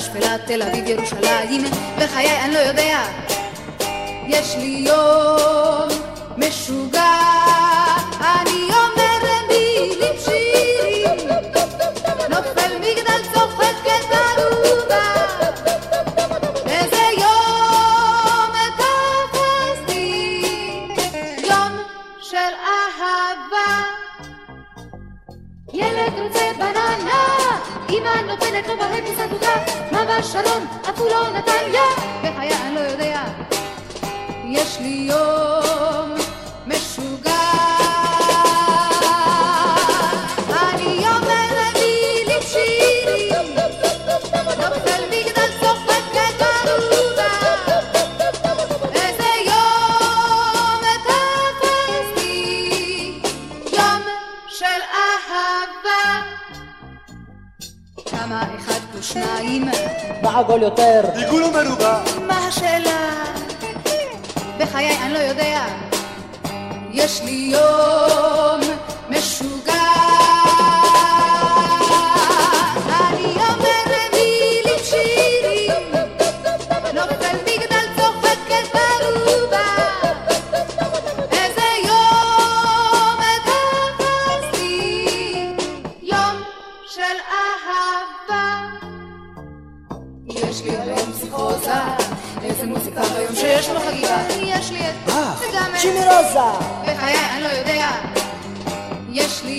בשפלה תל אביב ירושלים, בחיי אני לא יודע. יש לי יום משוגע, ילד רוצה בננה, אמא נותנת לו בהם מסעדודה, מה בשלום, אף לא נתניה, בחיי אני לא יודע. יש לי יום כמה אחד פלוס שניים, בעגול יותר. עיגול ומרובע. מה השאלה? בחיי אני לא יודע. יש לי יום יש לי היום פסיכוזה, איזה מוזיקה ביום שיש לו חגיגה, יש לי את... אה, וגם את... רוזה! בחיי, אני לא יודע. יש לי...